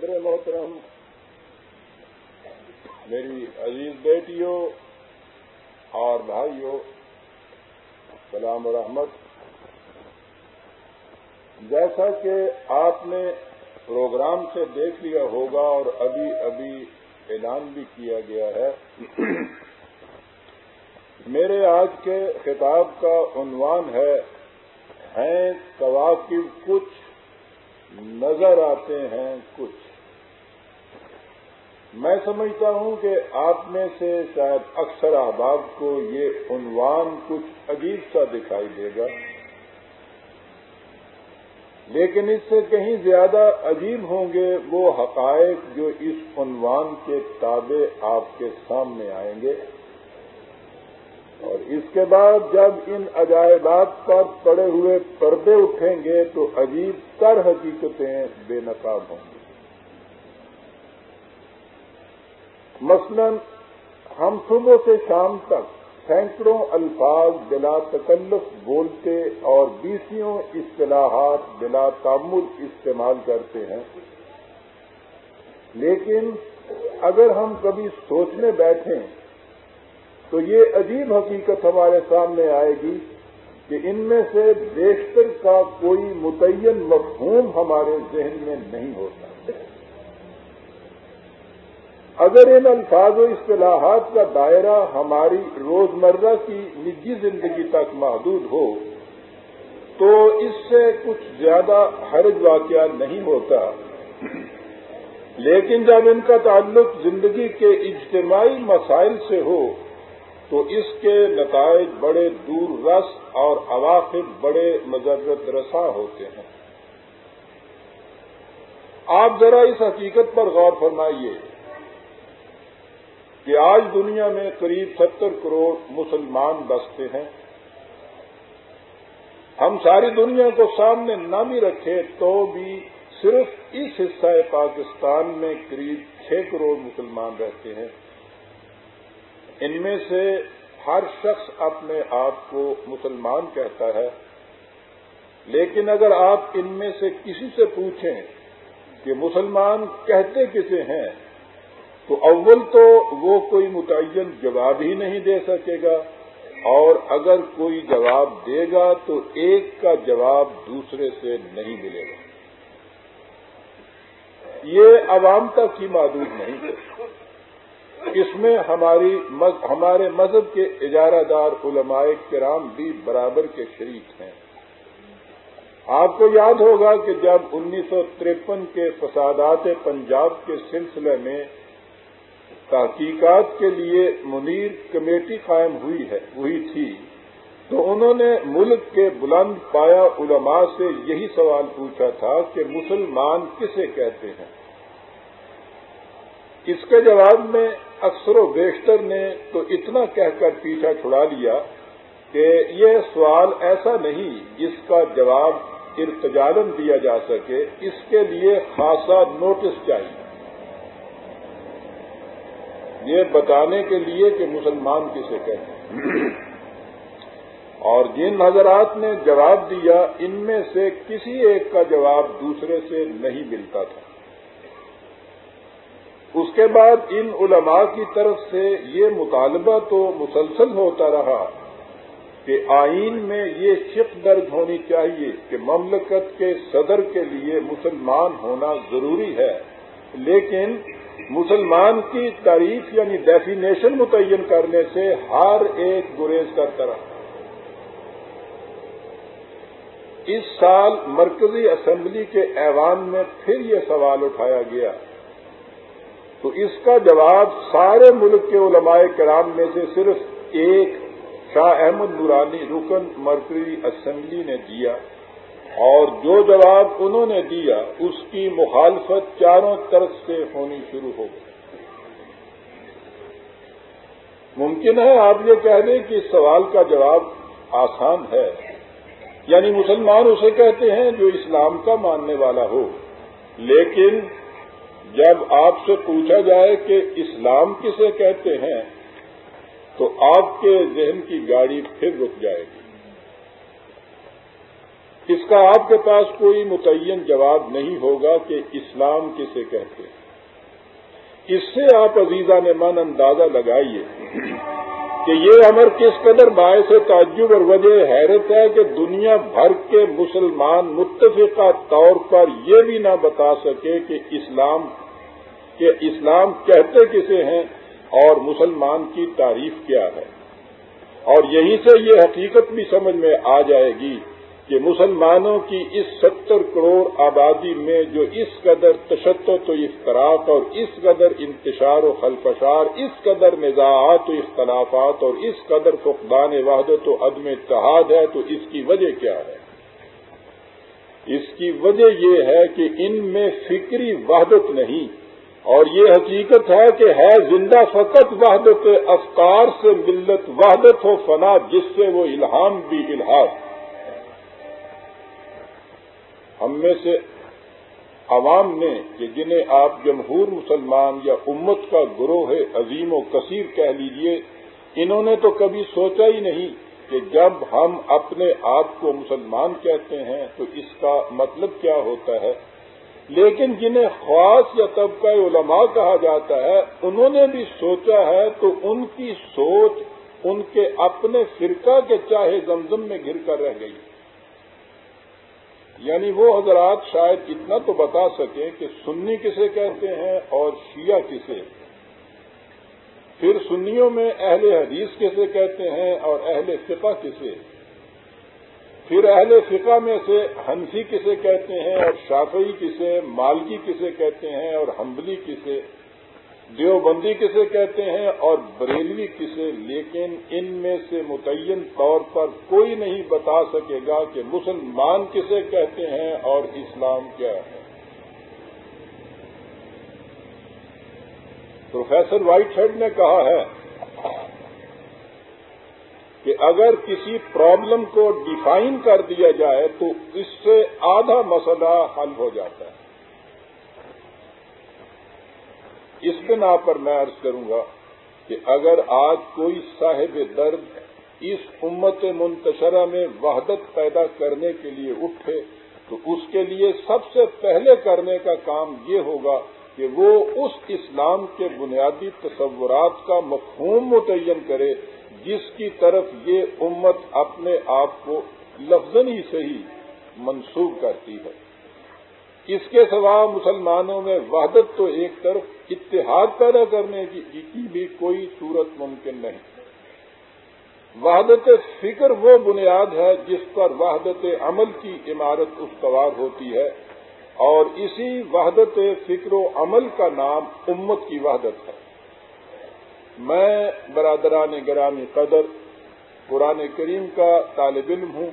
صدر محترم میری عزیز بیٹیوں اور بھائیوں، سلام و رحمت۔ جیسا کہ آپ نے پروگرام سے دیکھ لیا ہوگا اور ابھی ابھی اعلان بھی کیا گیا ہے، میرے آج کے خطاب کا عنوان ہے، ہیں کواقب کچھ، نظر آتے ہیں کچھ۔ میں سمجھتا ہوں کہ آپ میں سے شاید اکثر احباب کو یہ عنوان کچھ عجیب سا دکھائی دے گا۔ لیکن اس سے کہیں زیادہ عجیب ہوں گے وہ حقائق جو اس عنوان کے تابع آپ کے سامنے آئیں گے۔ اور اس کے بعد جب ان عجائبات پر پڑے ہوئے پردے اٹھیں گے تو عجیب تر حقیقتیں بے نقاب ہوں گی۔ مثلا ہم صبح سے شام تک سینکڑوں الفاظ بلا تکلف بولتے اور بیسیوں اصطلاحات بلا تعمل استعمال کرتے ہیں۔ لیکن اگر ہم کبھی سوچنے بیٹھیں تو یہ عجیب حقیقت ہمارے سامنے آئے گی کہ ان میں سے بیشتر کا کوئی متعین مفہوم ہمارے ذہن میں نہیں ہوتا۔ اگر ان الفاظ و اصطلاحات کا دائرہ ہماری روزمرہ کی نجی زندگی تک محدود ہو، تو اس سے کچھ زیادہ حرج واقعہ نہیں ہوتا۔ لیکن جب ان کا تعلق زندگی کے اجتماعی مسائل سے ہو، تو اس کے نتائج بڑے دور رس اور عواقب بڑے مذرت رساں ہوتے ہیں۔ آپ ذرا اس حقیقت پر غور فرمائیے۔ کہ آج دنیا میں قریب ستر کروڑ مسلمان بستے ہیں۔ ہم ساری دنیا کو سامنے نہ بھی رکھے تو بھی صرف اس حصہ پاکستان میں قریب چھ کروڑ مسلمان رہتے ہیں۔ ان میں سے ہر شخص اپنے آپ کو مسلمان کہتا ہے۔ لیکن اگر آپ ان میں سے کسی سے پوچھیں کہ مسلمان کہتے کسے ہیں تو اول تو وہ کوئی متعین جواب ہی نہیں دے سکے گا، اور اگر کوئی جواب دے گا تو ایک کا جواب دوسرے سے نہیں ملے گا۔ یہ عوام تک ہی محدود نہیں ہے۔ اس میں ہماری ہمارے مذہب کے اجارہ دار علماء کرام بھی برابر کے شریک ہیں۔ آپ کو یاد ہوگا کہ جب انیس سو ترپن کے فسادات پنجاب کے سلسلے میں تحقیقات کے لیے منیر کمیٹی قائم ہوئی ہے، ہوئی تھی۔ تو انہوں نے ملک کے بلند پایا علماء سے یہی سوال پوچھا تھا کہ مسلمان کسے کہتے ہیں؟ اس کے جواب میں اکثر و بیشتر نے تو اتنا کہہ کر پیچھا چھڑا لیا کہ یہ سوال ایسا نہیں جس کا جواب ارتجالن دیا جا سکے، اس کے لیے خاصا نوٹس چاہیے۔ یہ بتانے کے لیے کہ مسلمان کسے کہتے ہیں۔ اور جن حضرات نے جواب دیا، ان میں سے کسی ایک کا جواب دوسرے سے نہیں ملتا تھا۔ اس کے بعد ان علماء کی طرف سے یہ مطالبہ تو مسلسل ہوتا رہا کہ آئین میں یہ شک درج ہونی چاہیے کہ مملکت کے صدر کے لیے مسلمان ہونا ضروری ہے۔ لیکن مسلمان کی تعریف یعنی ڈیفینیشن متعین کرنے سے ہر ایک گریز کرتا رہا اس سال مرکزی اسمبلی کے ایوان میں پھر یہ سوال اٹھایا گیا۔ تو اس کا جواب سارے ملک کے علماء کرام میں سے صرف ایک شاہ احمد نورانی رکن مرکزی اسمبلی نے دیا۔ اور جو جواب انہوں نے دیا، اس کی مخالفت چاروں طرف سے ہونی شروع ہو گئی۔ ممکن ہے آپ یہ کہہ دیں کہ اس سوال کا جواب آسان ہے۔ یعنی مسلمان اسے کہتے ہیں جو اسلام کا ماننے والا ہو۔ لیکن جب آپ سے پوچھا جائے کہ اسلام کسے کہتے ہیں، تو آپ کے ذہن کی گاڑی پھر رک جائے گی۔ اس کا آپ کے پاس کوئی متعین جواب نہیں ہوگا کہ اسلام کسے کہتے ہیں۔ اس سے آپ عزیزہ نے من اندازہ لگائیے کہ یہ امر کس قدر باعث تعجب اور وجہ حیرت ہے کہ دنیا بھر کے مسلمان متفقہ طور پر یہ بھی نہ بتا سکے کہ اسلام کہ اسلام کہتے کسے ہیں اور مسلمان کی تعریف کیا ہے۔ اور یہیں سے یہ حقیقت بھی سمجھ میں آ جائے گی کہ مسلمانوں کی اس ستر کروڑ آبادی میں جو اس قدر تشدد و اختراق اور اس قدر انتشار و خلفشار، اس قدر نزاعات و اختلافات اور اس قدر فقدان وحدت و عدم اتحاد ہے، تو اس کی وجہ کیا ہے؟ اس کی وجہ یہ ہے کہ ان میں فکری وحدت نہیں، اور یہ حقیقت ہے کہ ہے زندہ فقط وحدت افکار سے ملت وحدت ہو فنا، جس سے وہ الہام بھی الحاظ ہم میں سے عوام نے کہ جنہیں آپ جمہور مسلمان یا امت کا گروہ عظیم و کثیر کہہ لیجیے، انہوں نے تو کبھی سوچا ہی نہیں کہ جب ہم اپنے آپ کو مسلمان کہتے ہیں تو اس کا مطلب کیا ہوتا ہے۔ لیکن جنہیں خاص یا طبقہ علماء کہا جاتا ہے، انہوں نے بھی سوچا ہے تو ان کی سوچ ان کے اپنے فرقہ کے چاہے زمزم میں گر کر رہ گئی۔ یعنی وہ حضرات شاید اتنا تو بتا سکیں کہ سنی کسے کہتے ہیں اور شیعہ کسے۔ پھر سنیوں میں اہل حدیث کسے کہتے ہیں اور اہل فقہ کسے۔ پھر اہل فقہ میں سے ہنسی کسے کہتے ہیں اور شافعی کسے، مالکی کسے کہتے ہیں اور ہمبلی کسے۔ دیوبندی کسے کہتے ہیں اور بریلوی کسے، لیکن ان میں سے متعین طور پر کوئی نہیں بتا سکے گا کہ مسلمان کسے کہتے ہیں اور اسلام کیا ہے۔ پروفیسر وائٹ ہیڈ نے کہا ہے کہ اگر کسی پرابلم کو ڈیفائن کر دیا جائے تو اس سے آدھا مسئلہ حل ہو جاتا ہے۔ اس بنا پر میں عرض کروں گا کہ اگر آج کوئی صاحب درد اس امت منتشرہ میں وحدت پیدا کرنے کے لیے اٹھے، تو اس کے لیے سب سے پہلے کرنے کا کام یہ ہوگا کہ وہ اس اسلام کے بنیادی تصورات کا مفہوم متعین کرے، جس کی طرف یہ امت اپنے آپ کو لفظ ہی صحیح منسوخ کرتی ہے۔ اس کے سوا مسلمانوں میں وحدت تو ایک طرف، اتحاد پیدا کرنے کی بھی کوئی صورت ممکن نہیں۔ وحدت فکر وہ بنیاد ہے جس پر وحدت عمل کی عمارت استوار ہوتی ہے، اور اسی وحدت فکر و عمل کا نام امت کی وحدت ہے۔ میں برادران گرامی قدر، قرآن کریم کا طالب علم ہوں۔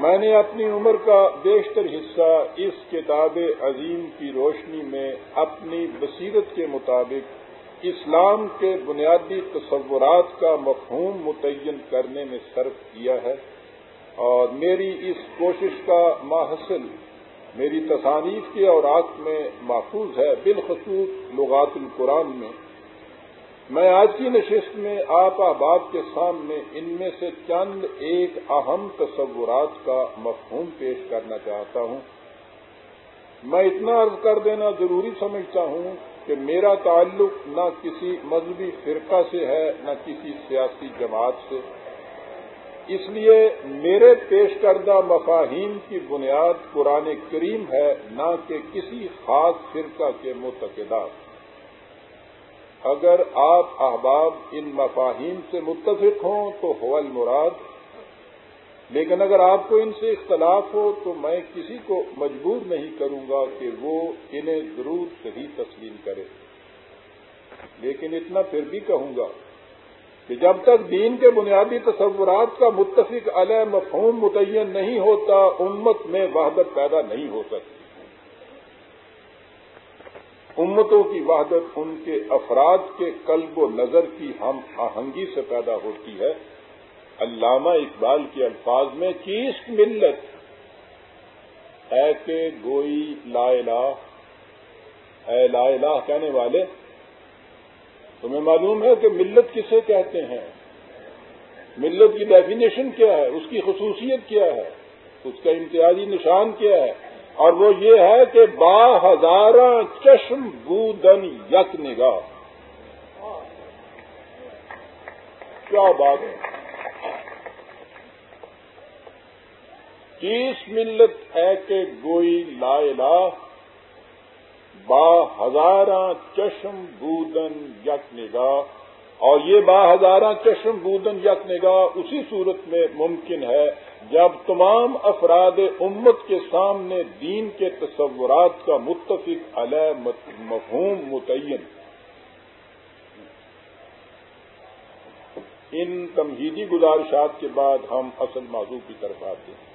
میں نے اپنی عمر کا بیشتر حصہ اس کتاب عظیم کی روشنی میں اپنی بصیرت کے مطابق اسلام کے بنیادی تصورات کا مفہوم متعین کرنے میں صرف کیا ہے اور میری اس کوشش کا ماحصل میری تصانیف کے اوراق میں محفوظ ہے، بالخصوص لغات القرآن میں۔ میں آج کی نشست میں آپ احباب کے سامنے ان میں سے چند ایک اہم تصورات کا مفہوم پیش کرنا چاہتا ہوں۔ میں اتنا عرض کر دینا ضروری سمجھتا ہوں کہ میرا تعلق نہ کسی مذہبی فرقہ سے ہے، نہ کسی سیاسی جماعت سے۔ اس لیے میرے پیش کردہ مفاہیم کی بنیاد قرآن کریم ہے، نہ کہ کسی خاص فرقہ کے متقدات۔ اگر آپ احباب ان مفاہیم سے متفق ہوں تو ہو المراد، لیکن اگر آپ کو ان سے اختلاف ہو تو میں کسی کو مجبور نہیں کروں گا کہ وہ انہیں ضرور صحیح تسلیم کرے۔ لیکن اتنا پھر بھی کہوں گا کہ جب تک دین کے بنیادی تصورات کا متفق علیہ مفہوم متعین نہیں ہوتا، امت میں وحدت پیدا نہیں ہو سکتی۔ امتوں کی وحدت ان کے افراد کے قلب و نظر کی ہم آہنگی سے پیدا ہوتی ہے۔ علامہ اقبال کے الفاظ میں کیس ملت۔ اے کہ گوئی لا الہ، اے لا الہ کہنے والے، تمہیں معلوم ہے کہ ملت کسے کہتے ہیں؟ ملت کی ڈیفینیشن کیا ہے؟ اس کی خصوصیت کیا ہے؟ اس کا امتیازی نشان کیا ہے؟ اور وہ یہ ہے کہ با ہزارہ چشم بودن یک نگاہ۔ کیا بات ہے؟ کس ملت ہے کہ گوئی لا الہ با ہزارہ چشم بودن یک نگاہ۔ اور یہ با ہزارہ چشم بودن یک نگاہ اسی صورت میں ممکن ہے جب تمام افراد امت کے سامنے دین کے تصورات کا متفق علیہ مفہوم متعین۔ ان تمہیدی گزارشات کے بعد ہم اصل موضوع کی طرف آتے ہیں۔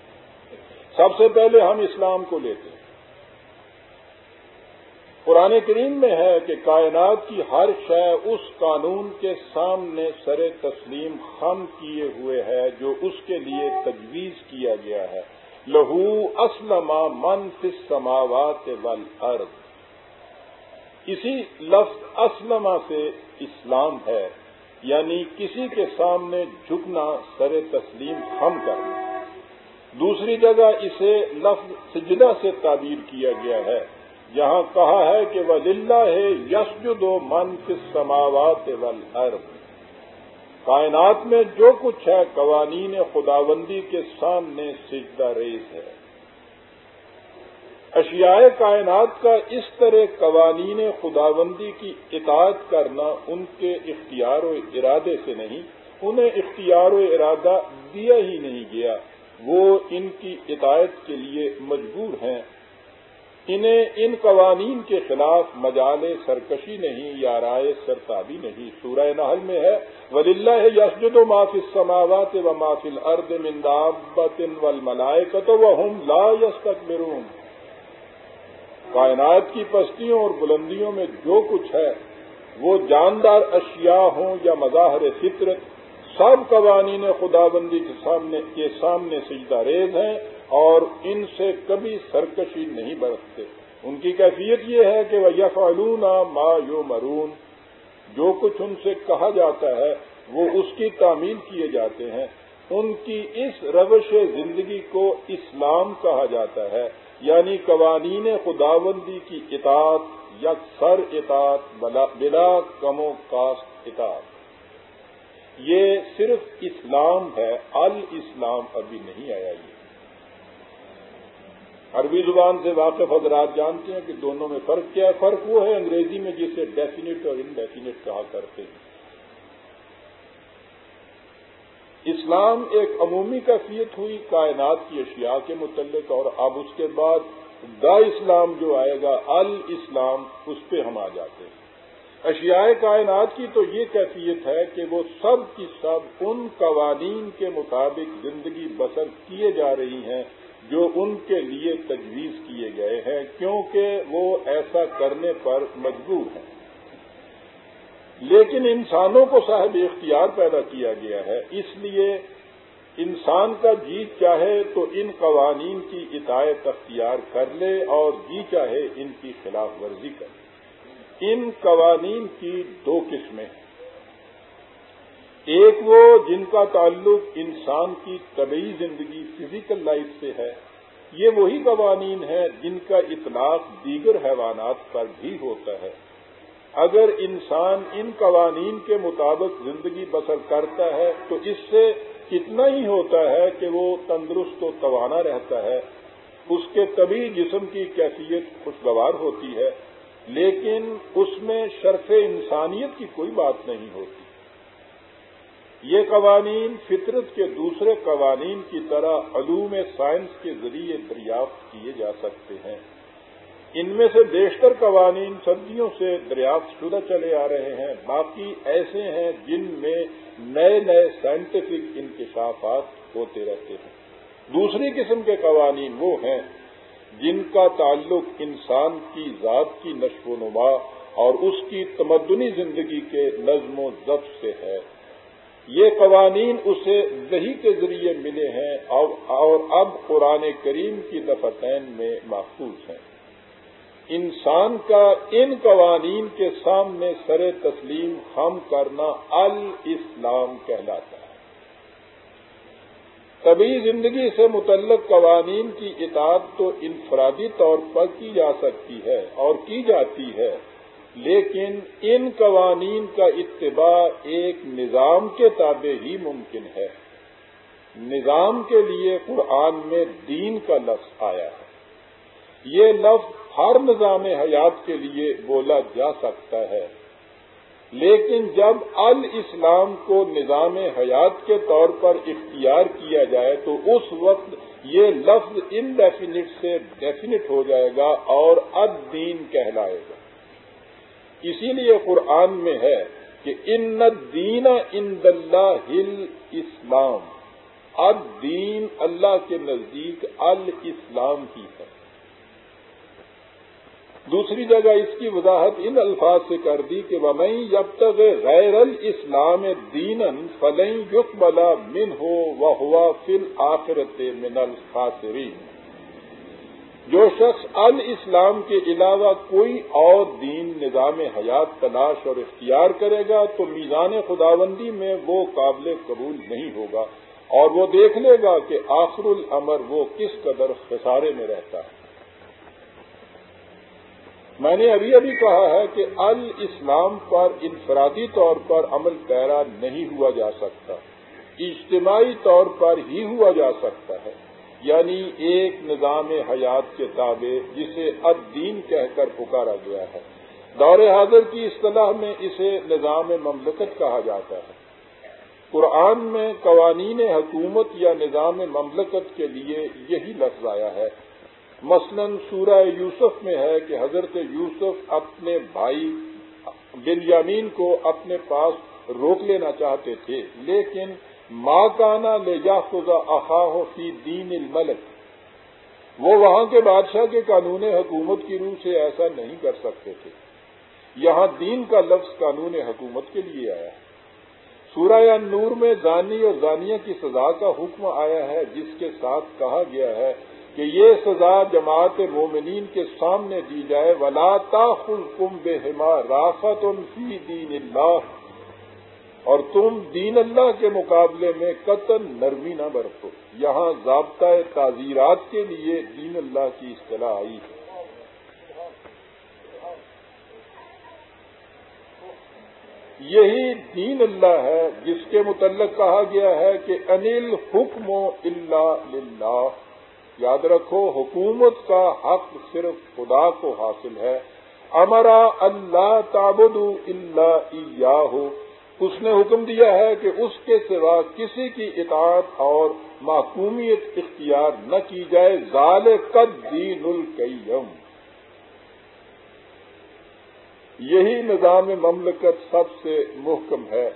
سب سے پہلے ہم اسلام کو لیتے ہیں۔ قرآن کریم میں ہے کہ کائنات کی ہر شے اس قانون کے سامنے سر تسلیم خم کیے ہوئے ہے جو اس کے لیے تجویز کیا گیا ہے۔ لہو اسلم من فس سماوات والارض۔ اسی لفظ اسلمہ سے اسلام ہے یعنی کسی کے سامنے جھکنا، سر تسلیم خم کرنا۔ دوسری جگہ اسے لفظ سجدہ سے تعبیر کیا گیا ہے۔ جہاں کہا ہے کہ وہ للہ ہے یسجد و من کس سماوات ول کائنات میں جو کچھ ہے، قوانین خداوندی کے سامنے سجدہ ریز ہے۔ اشیاء کائنات کا اس طرح قوانین خداوندی کی اطاعت کرنا ان کے اختیار و ارادے سے نہیں، انہیں اختیار و ارادہ دیا ہی نہیں گیا۔ وہ ان کی اطاعت کے لیے مجبور ہیں۔ انہیں ان قوانین کے خلاف مجال سرکشی نہیں، یا رائے سرتابی نہیں۔ سورہ نحل میں ہے ولی اللہ یسجد و معاف سماوات و مافل ارد مندابت ول ملائے وہ ہم لا یس تک کائنات کی پستیوں اور بلندیوں میں جو کچھ ہے، وہ جاندار اشیاء ہوں یا مظاہر فطرت، سب قوانین خدا بندی کے سامنے کے سامنے سجدہ ریز ہیں۔ اور ان سے کبھی سرکشی نہیں برتتے ان کی کیفیت یہ ہے کہ وہ یفعلون ما یو مرون جو کچھ ان سے کہا جاتا ہے، وہ اس کی تعمیل کیے جاتے ہیں۔ ان کی اس روش زندگی کو اسلام کہا جاتا ہے۔ یعنی قوانین خداوندی کی اطاعت یا سر اطاعت بلا کم و کاسٹ اطاعت۔ یہ صرف اسلام ہے، الاسلام ابھی نہیں آیا یہ۔ عربی زبان سے واقف حضرات جانتے ہیں کہ دونوں میں فرق کیا ہے؟ فرق وہ ہے انگریزی میں جسے ڈیفینٹ اور انڈیفینٹ کہا کرتے ہیں۔ اسلام ایک عمومی کیفیت ہوئی، کائنات کی اشیاء کے متعلق اور اب اس کے بعد دا اسلام جو آئے گا الاسلام اس پہ ہم آ جاتے ہیں۔ اشیاء کائنات کی تو یہ کیفیت ہے کہ وہ سب کی سب ان قوانین کے مطابق زندگی بسر کیے جا رہی ہیں۔ جو ان کے لیے تجویز کیے گئے ہیں، کیونکہ وہ ایسا کرنے پر مجبور ہیں۔ لیکن انسانوں کو صاحب اختیار پیدا کیا گیا ہے، اس لیے انسان کا جی چاہے تو ان قوانین کی اطاعت اختیار کر لے اور جی چاہے ان کی خلاف ورزی کر ان قوانین کی دو قسمیں ہیں۔ ایک وہ جن کا تعلق انسان کی طبعی زندگی فزیکل لائف سے ہے، یہ وہی قوانین ہیں جن کا اطلاق دیگر حیوانات پر بھی ہوتا ہے۔ اگر انسان ان قوانین کے مطابق زندگی بسر کرتا ہے، تو اس سے اتنا ہی ہوتا ہے کہ وہ تندرست و توانا رہتا ہے۔ اس کے طبی جسم کی کیفیت خوشگوار ہوتی ہے، لیکن اس میں شرف انسانیت کی کوئی بات نہیں ہوتی۔ یہ قوانین فطرت کے دوسرے قوانین کی طرح علوم سائنس کے ذریعے دریافت کیے جا سکتے ہیں۔ ان میں سے بیشتر قوانین صدیوں سے دریافت شدہ چلے آ رہے ہیں۔ باقی ایسے ہیں جن میں نئے نئے سائنٹیفک انکشافات ہوتے رہتے ہیں۔ دوسری قسم کے قوانین وہ ہیں جن کا تعلق انسان کی ذات کی نشو و نما اور اس کی تمدنی زندگی کے نظم و ضبط سے ہے۔ یہ قوانین اسے دہی کے ذریعے ملے ہیں اور اب قرآن کریم کی دفتین میں محفوظ ہیں۔ انسان کا ان قوانین کے سامنے سر تسلیم ہم کرنا الاسلام کہلاتا ہے۔ طبی زندگی سے متعلق قوانین کی اطاعت تو انفرادی طور پر کی جا سکتی ہے اور کی جاتی ہے۔ لیکن ان قوانین کا اتباع ایک نظام کے تابع ہی ممکن ہے۔ نظام کے لیے قرآن میں دین کا لفظ آیا ہے۔ یہ لفظ ہر نظام حیات کے لیے بولا جا سکتا ہے۔ لیکن جب الاسلام کو نظام حیات کے طور پر اختیار کیا جائے تو اس وقت یہ لفظ انڈیفینٹ سے ڈیفینٹ ہو جائے گا اور اد دین کہلائے گا۔ اسی لیے قرآن میں ہے کہ ان دین ان ہل اسلام اد دین اللہ کے نزدیک الاسلام ہی ہے۔ دوسری جگہ اس کی وضاحت ان الفاظ سے کر دی کہ ومئی جب تک غیر الاسلام دین فلئی یق بلا من ہو و ہوا فل آخرت من الخاصرین جو شخص الاسلام کے علاوہ کوئی اور دین نظام حیات تلاش اور اختیار کرے گا تو میزان خداوندی میں وہ قابل قبول نہیں ہوگا اور وہ دیکھ لے گا کہ آخر العمر وہ کس قدر خسارے میں رہتا ہے۔ میں نے ابھی ابھی کہا ہے کہ الاسلام پر انفرادی طور پر عمل پیرا نہیں ہوا جا سکتا، اجتماعی طور پر ہی ہوا جا سکتا ہے۔ یعنی ایک نظام حیات کے تابع جسے الدین کہہ کر پکارا گیا ہے۔ دور حاضر کی اصطلاح میں اسے نظام مملکت کہا جاتا ہے۔ قرآن میں قوانین حکومت یا نظام مملکت کے لیے یہی لفظ آیا ہے۔ مثلا سورہ یوسف میں ہے کہ حضرت یوسف اپنے بھائی بن کو اپنے پاس روک لینا چاہتے تھے، لیکن ماں کانا لے جا خدا اخاہ فی دین الملک۔ وہ وہاں کے بادشاہ کے قانون حکومت کی روح سے ایسا نہیں کر سکتے تھے۔ یہاں دین کا لفظ قانون حکومت کے لیے آیا۔ ہے سورہ نور میں زانی اور زانیہ کی سزا کا حکم آیا ہے، جس کے ساتھ کہا گیا ہے کہ یہ سزا جماعت مومنین کے سامنے دی جائے۔ ولا تاخل کم بے حما رافت فی دین اللہ اور تم دین اللہ کے مقابلے میں قطن نرمی نہ برتو۔ یہاں ضابطۂ تعزیرات کے لیے دین اللہ کی اصطلاح آئی ہے۔ یہی دین اللہ ہے جس کے متعلق کہا گیا ہے کہ انل حکم اللہ یاد رکھو، حکومت کا حق صرف خدا کو حاصل ہے۔ امرا اللہ تابد اللہ ہو اس نے حکم دیا ہے کہ اس کے سوا کسی کی اطاعت اور معقومیت اختیار نہ کی جائے۔ ظال قد دین القیم۔ یہی نظام مملکت سب سے محکم ہے۔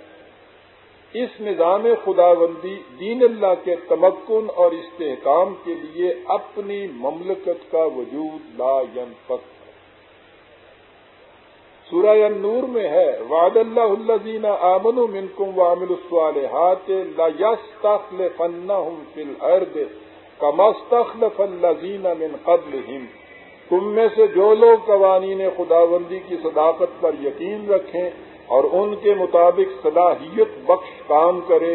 اس نظام خداوندی دین اللہ کے تمکن اور استحکام کے لیے اپنی مملکت کا وجود لا ينفق سورہ النور میں ہے، وعد اللہ الذین آمنوا منکم وعملوا الصالحات لا يستخلفنهم في الارض كما استخلف الذین من قبلهم تم میں سے جو لوگ قوانین خداوندی کی صداقت پر یقین رکھیں اور ان کے مطابق صلاحیت بخش کام کرے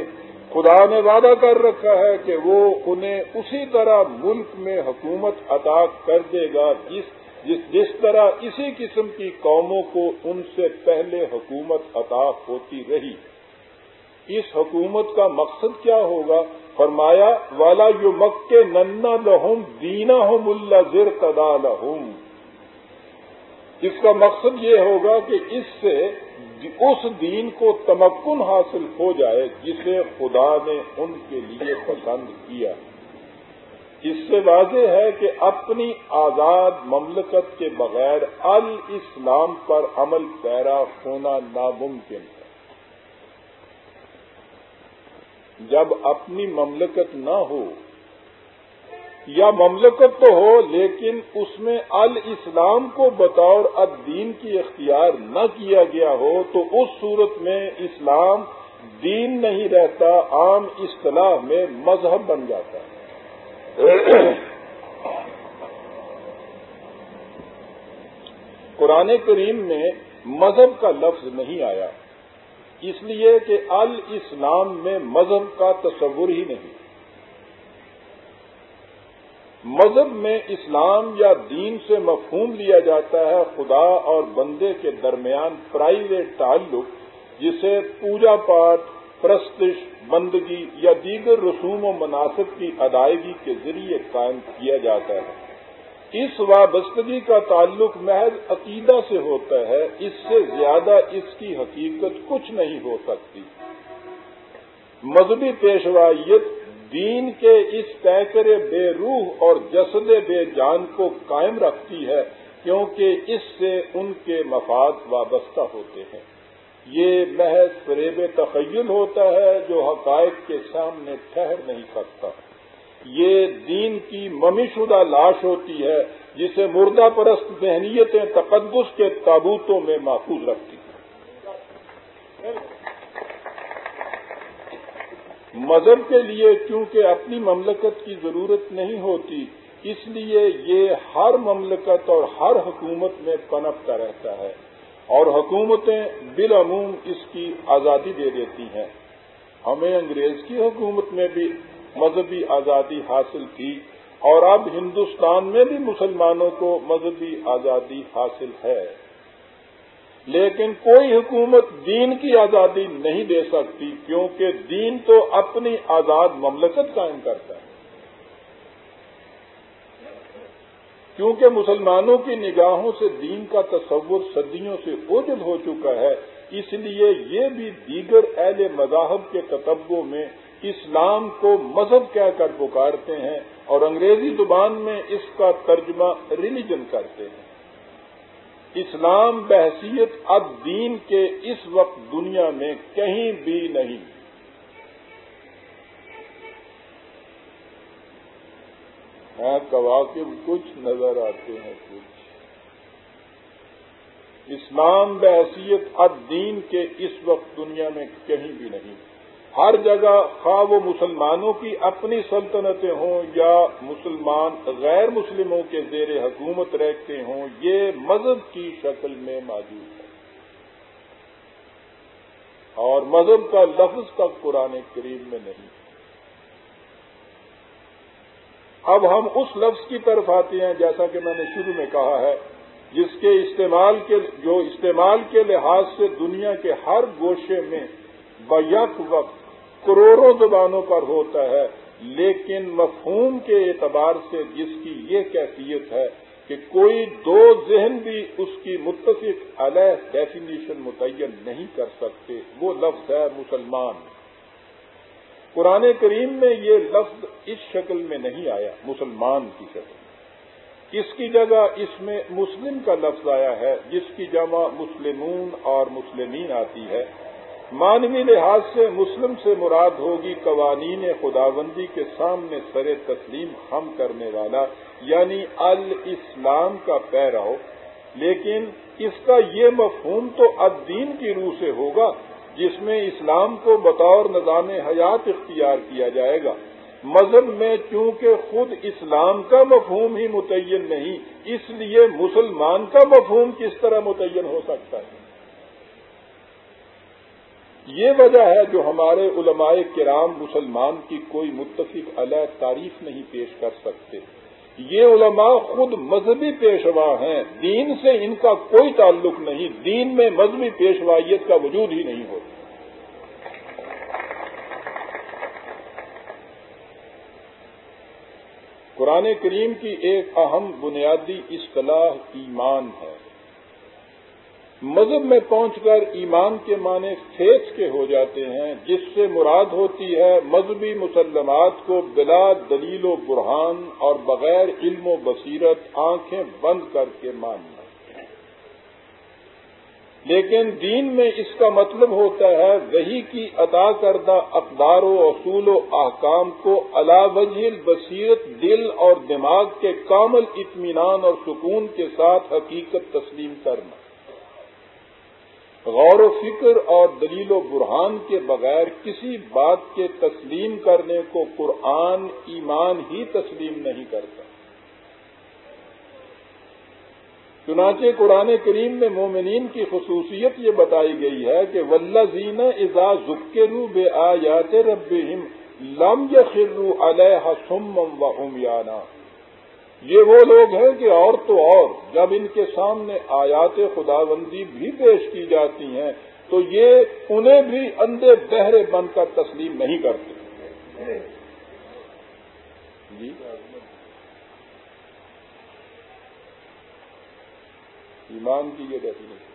خدا نے وعدہ کر رکھا ہے کہ وہ انہیں اسی طرح ملک میں حکومت عطا کر دے گا، جس جس طرح اسی قسم کی قوموں کو ان سے پہلے حکومت عطا ہوتی رہی۔ اس حکومت کا مقصد کیا ہوگا؟ فرمایا والا یو مکے ننا لہم دینا ہوں ملا زر تدا لہم اس کا مقصد یہ ہوگا کہ اس سے اس دین کو تمکن حاصل ہو جائے جسے خدا نے ان کے لیے پسند کیا۔ ہے اس سے واضح ہے کہ اپنی آزاد مملکت کے بغیر الاسلام پر عمل پیرا ہونا ناممکن ہے۔ جب اپنی مملکت نہ ہو، یا مملکت تو ہو لیکن اس میں الاسلام کو بطور الدین کی اختیار نہ کیا گیا ہو، تو اس صورت میں اسلام دین نہیں رہتا، عام اصطلاح میں مذہب بن جاتا ہے۔ قرآن کریم میں مذہب کا لفظ نہیں آیا، اس لیے کہ الاسلام میں مذہب کا تصور ہی نہیں۔ مذہب میں اسلام یا دین سے مفہوم لیا جاتا ہے خدا اور بندے کے درمیان پرائیویٹ تعلق، جسے پوجا پاٹ پرستش، بندگی یا دیگر رسوم و مناسب کی ادائیگی کے ذریعے قائم کیا جاتا ہے۔ اس وابستگی کا تعلق محض عقیدہ سے ہوتا ہے، اس سے زیادہ اس کی حقیقت کچھ نہیں ہو سکتی۔ مذہبی پیشوائیت دین کے اس پیکر بے روح اور جسد بے جان کو قائم رکھتی ہے، کیونکہ اس سے ان کے مفاد وابستہ ہوتے ہیں۔ یہ محض فریب تخیل ہوتا ہے جو حقائق کے سامنے ٹھہر نہیں سکتا۔ یہ دین کی ممی شدہ لاش ہوتی ہے، جسے مردہ پرست ذہنیتیں تقدس کے تابوتوں میں محفوظ رکھتی ہیں۔ مذہب کے لیے کیونکہ اپنی مملکت کی ضرورت نہیں ہوتی، اس لیے یہ ہر مملکت اور ہر حکومت میں پنپتا رہتا ہے۔ اور حکومتیں بالعموم اس کی آزادی دے دیتی ہیں۔ ہمیں انگریز کی حکومت میں بھی مذہبی آزادی حاصل تھی اور اب ہندوستان میں بھی مسلمانوں کو مذہبی آزادی حاصل ہے۔ لیکن کوئی حکومت دین کی آزادی نہیں دے سکتی کیونکہ دین تو اپنی آزاد مملکت قائم کرتا ہے۔ کیونکہ مسلمانوں کی نگاہوں سے دین کا تصور صدیوں سے اوجل ہو چکا ہے، اس لیے یہ بھی دیگر اہل مذاہب کے کتبوں میں اسلام کو مذہب کہہ کر پکارتے ہیں اور انگریزی زبان میں اس کا ترجمہ ریلیجن کرتے ہیں۔ اسلام بحثیت اب دین کے اس وقت دنیا میں کہیں بھی نہیں۔ ہاں کواقب کچھ نظر آتے ہیں، کچھ۔ اسلام بحثیت اب دین کے اس وقت دنیا میں کہیں بھی نہیں۔ ہر جگہ خواہ وہ مسلمانوں کی اپنی سلطنتیں ہوں یا مسلمان غیر مسلموں کے زیر حکومت رہتے ہوں، یہ مذہب کی شکل میں موجود ہے۔ اور مذہب کا لفظ تک قرآن کریم میں نہیں۔ اب ہم اس لفظ کی طرف آتے ہیں، جیسا کہ میں نے شروع میں کہا ہے، جس کے استعمال کے، جو استعمال کے لحاظ سے دنیا کے ہر گوشے میں بیک وقت کروڑوں زبانوں پر ہوتا ہے، لیکن مفہوم کے اعتبار سے جس کی یہ کیفیت ہے کہ کوئی دو ذہن بھی اس کی متفق علیہ ڈیفینیشن متعین نہیں کر سکتے، وہ لفظ ہے مسلمان۔ قرآن کریم میں یہ لفظ اس شکل میں نہیں آیا، مسلمان کی شکل اس کی جگہ اس میں مسلم کا لفظ آیا ہے، جس کی جمع مسلمون اور مسلمین آتی ہے۔ مانوی لحاظ سے مسلم سے مراد ہوگی قوانین خداوندی کے سامنے سر تسلیم ہم کرنے والا یعنی الاسلام کا پیراؤ لیکن اس کا یہ مفہوم تو الدین کی روح سے ہوگا۔ جس میں اسلام کو بطور نظام حیات اختیار کیا جائے گا۔ مذہب میں چونکہ خود اسلام کا مفہوم ہی متعین نہیں، اس لیے مسلمان کا مفہوم کس طرح متعین ہو سکتا ہے؟ یہ وجہ ہے جو ہمارے علماء کرام مسلمان کی کوئی متفق علیہ تعریف نہیں پیش کر سکتے۔ یہ علماء خود مذہبی پیشوا ہیں۔ دین سے ان کا کوئی تعلق نہیں۔ دین میں مذہبی پیشوائیت کا وجود ہی نہیں ہوتا۔ قرآن کریم کی ایک اہم بنیادی اصطلاح ایمان ہے۔ مذہب میں پہنچ کر ایمان کے معنی فیس کے ہو جاتے ہیں، جس سے مراد ہوتی ہے مذہبی مسلمات کو بلا دلیل و برہان اور بغیر علم و بصیرت آنکھیں بند کر کے ماننا۔ لیکن دین میں اس کا مطلب ہوتا ہے وہی کی عطا کردہ اقدار و اصول و احکام کو وجہ بصیرت دل اور دماغ کے کامل اطمینان اور سکون کے ساتھ حقیقت تسلیم کرنا۔ غور و فکر اور دلیل و برہان کے بغیر کسی بات کے تسلیم کرنے کو قرآن ایمان ہی تسلیم نہیں کرتا۔ چنانچہ قرآن کریم میں مومنین کی خصوصیت یہ بتائی گئی ہے کہ ولہ زین ازا ذکر بے آیات رب لم یخرو علیہ سم و امیانہ یہ وہ لوگ ہیں کہ اور تو اور جب ان کے سامنے آیات خداوندی بھی پیش کی جاتی ہیں، تو یہ انہیں بھی اندھے بہرے بن کر تسلیم نہیں کرتے۔ جی؟ ایمان کی یہ ڈیفینیشن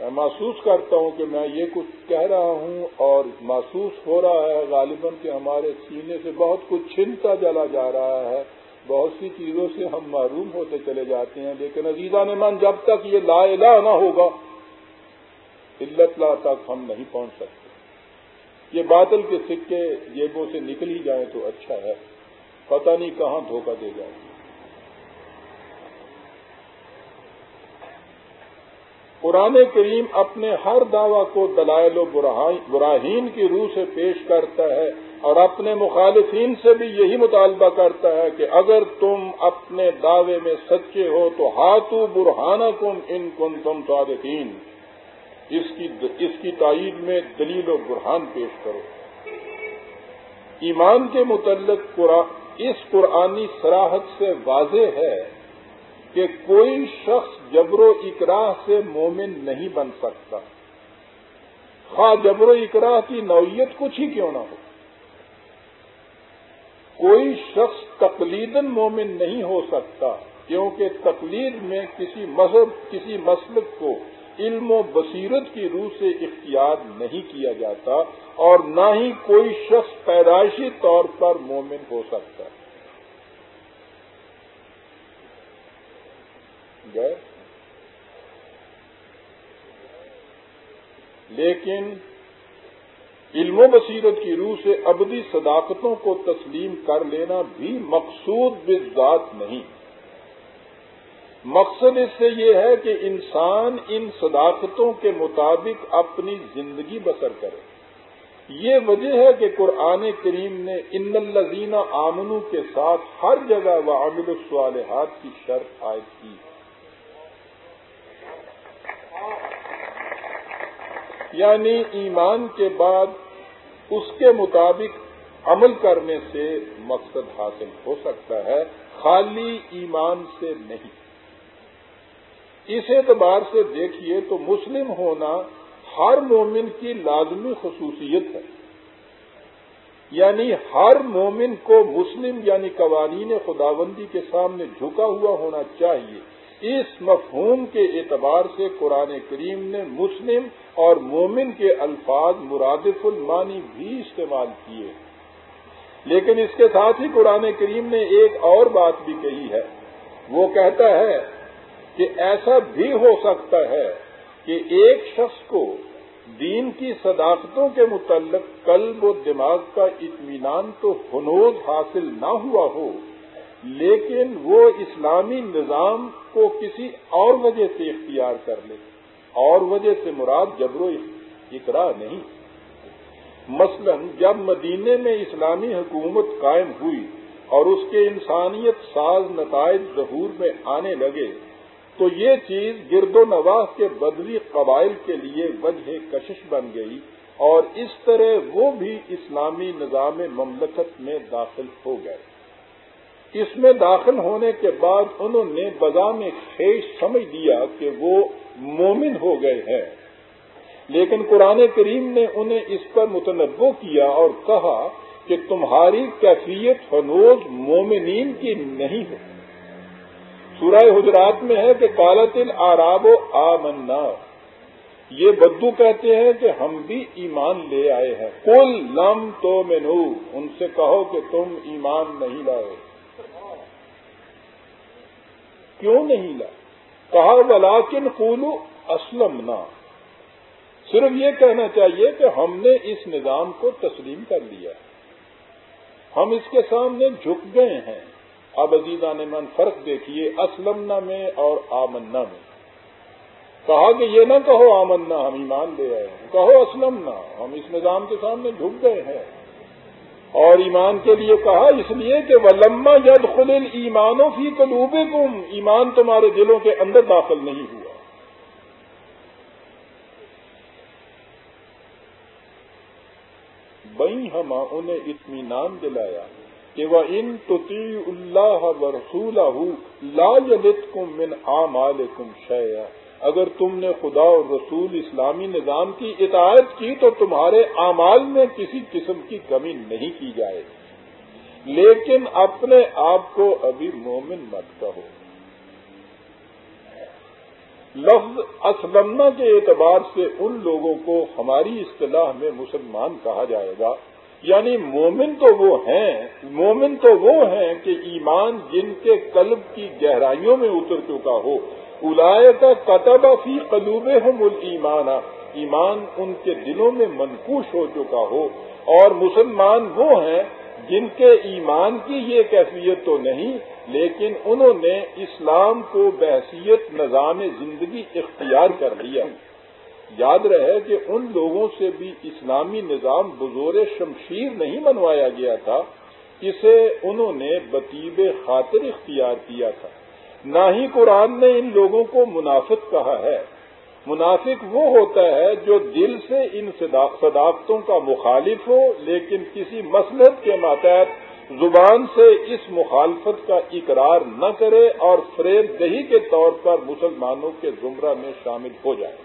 میں محسوس کرتا ہوں کہ میں یہ کچھ کہہ رہا ہوں اور محسوس ہو رہا ہے غالباً کہ ہمارے سینے سے بہت کچھ چھنتا جلا جا رہا ہے۔ بہت سی چیزوں سے ہم معروم ہوتے چلے جاتے ہیں، لیکن عزیزہ نے من جب تک یہ لا الہ نہ ہوگا، علت لا تک ہم نہیں پہنچ سکتے۔ یہ باطل کے سکے جیبوں سے نکل ہی جائیں تو اچھا ہے۔ پتہ نہیں کہاں دھوکہ دے جائیں قرآن کریم اپنے ہر دعوی کو دلائل و براہین کی روح سے پیش کرتا ہے اور اپنے مخالفین سے بھی یہی مطالبہ کرتا ہے کہ اگر تم اپنے دعوے میں سچے ہو تو ہاتھو برہانہ کم ان کن تم صادقین۔ اس کی اس کی تائید میں دلیل و برہان پیش کرو۔ ایمان کے متعلق اس قرآنی سراحت سے واضح ہے کہ کوئی شخص جبر و اقراہ سے مومن نہیں بن سکتا۔ خواہ جبر و اقراہ کی نوعیت کچھ ہی کیوں نہ ہو۔ کوئی شخص تقلیدن مومن نہیں ہو سکتا، کیونکہ تقلید میں کسی مذہب، کسی مسلک کو علم و بصیرت کی روح سے اختیار نہیں کیا جاتا اور نہ ہی کوئی شخص پیدائشی طور پر مومن ہو سکتا۔ ہے گئے لیکن علم و بصیرت کی روح سے ابدی صداقتوں کو تسلیم کر لینا بھی مقصود بذات نہیں۔ مقصد اس سے یہ ہے کہ انسان ان صداقتوں کے مطابق اپنی زندگی بسر کرے۔ یہ وجہ ہے کہ قرآن کریم نے ان الزین آمنو کے ساتھ ہر جگہ و عامل الصالحات کی شرط عائد کی۔ یعنی ایمان کے بعد اس کے مطابق عمل کرنے سے مقصد حاصل ہو سکتا ہے، خالی ایمان سے نہیں۔ اس اعتبار سے دیکھیے تو مسلم ہونا ہر مومن کی لازمی خصوصیت ہے۔ یعنی ہر مومن کو مسلم یعنی قوانین خداوندی کے سامنے جھکا ہوا ہونا چاہیے۔ اس مفہوم کے اعتبار سے قرآن کریم نے مسلم اور مومن کے الفاظ مرادف المانی بھی استعمال کیے۔ لیکن اس کے ساتھ ہی قرآن کریم نے ایک اور بات بھی کہی ہے۔ وہ کہتا ہے کہ ایسا بھی ہو سکتا ہے کہ ایک شخص کو دین کی صداقتوں کے متعلق قلب و دماغ کا اطمینان تو ہنوز حاصل نہ ہوا ہو۔ لیکن وہ اسلامی نظام کو کسی اور وجہ سے اختیار کر لے، اور وجہ سے مراد جبر و اقرا نہیں۔ مثلا جب مدینے میں اسلامی حکومت قائم ہوئی اور اس کے انسانیت ساز نتائج ظہور میں آنے لگے، تو یہ چیز گرد و نواح کے بدلی قبائل کے لیے وجہ کشش بن گئی، اور اس طرح وہ بھی اسلامی نظام مملکت میں داخل ہو گئے۔ اس میں داخل ہونے کے بعد انہوں نے بزام خیش سمجھ دیا کہ وہ مومن ہو گئے ہیں۔ لیکن قرآن کریم نے انہیں اس پر متنوع کیا اور کہا کہ تمہاری کیفیت فنوز مومنین کی نہیں ہے۔ سورہ حجرات میں ہے کہ کالت العراب و آمنا۔ یہ بدو کہتے ہیں کہ ہم بھی ایمان لے آئے ہیں۔ کل لم تو مینو ان سے کہو کہ تم ایمان نہیں لائے۔ کیوں نہیں لا کہا ولاکن قولو اسلم نہ صرف یہ کہنا چاہیے کہ ہم نے اس نظام کو تسلیم کر لیا۔ ہم اس کے سامنے جھک گئے ہیں۔ اب عزیزہ نے من فرق دیکھیے، اسلمنا میں اور آمنا میں۔ کہا کہ یہ نہ کہو آمنا، ہم ایمان لے آئے ہیں۔ کہو اسلمنا، ہم اس نظام کے سامنے جھک گئے ہیں۔ اور ایمان کے لیے کہا اس لیے کہ وہ ید خل ایمانوں کی قلوب ایمان تمہارے دلوں کے اندر داخل نہیں ہوا۔ بئی ہما انہیں اطمینان دلایا کہ وہ ان تو اللہ و رسول لا کم من عام کم اگر تم نے خدا اور رسول اسلامی نظام کی اطاعت کی تو تمہارے اعمال میں کسی قسم کی کمی نہیں کی جائے۔ لیکن اپنے آپ کو ابھی مومن مت کہو۔ لفظ اسلمنا کے اعتبار سے ان لوگوں کو ہماری اصطلاح میں مسلمان کہا جائے گا۔ یعنی مومن تو وہ ہیں، مومن تو وہ ہیں کہ ایمان جن کے قلب کی گہرائیوں میں اتر چکا ہو۔ الائے کا قطب فی قلوب ہم ایمان ایمان ان کے دلوں میں منقوش ہو چکا ہو اور مسلمان وہ ہیں جن کے ایمان کی یہ کیفیت تو نہیں، لیکن انہوں نے اسلام کو بحثیت، نظام زندگی اختیار کر لیا۔ یاد رہے کہ ان لوگوں سے بھی اسلامی نظام بزور شمشیر نہیں بنوایا گیا تھا، اسے انہوں نے بطیب خاطر اختیار کیا تھا۔ نہ ہی قرآن نے ان لوگوں کو منافق کہا ہے۔ منافق وہ ہوتا ہے جو دل سے ان صداقتوں کا مخالف ہو، لیکن کسی مسلط کے ماتحت زبان سے اس مخالفت کا اقرار نہ کرے اور فریب دہی کے طور پر مسلمانوں کے زمرہ میں شامل ہو جائے۔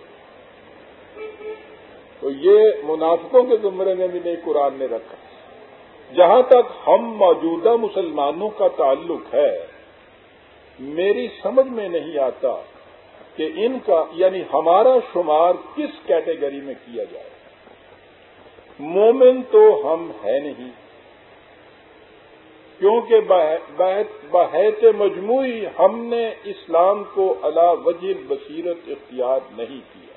تو یہ منافقوں کے زمرے میں بھی نہیں قرآن نے رکھا۔ جہاں تک ہم موجودہ مسلمانوں کا تعلق ہے میری سمجھ میں نہیں آتا کہ ان کا یعنی ہمارا شمار کس کیٹیگری میں کیا جائے۔ مومن تو ہم ہے نہیں، کیونکہ بحیث مجموعی ہم نے اسلام کو علا وجہ بصیرت اختیار نہیں کیا۔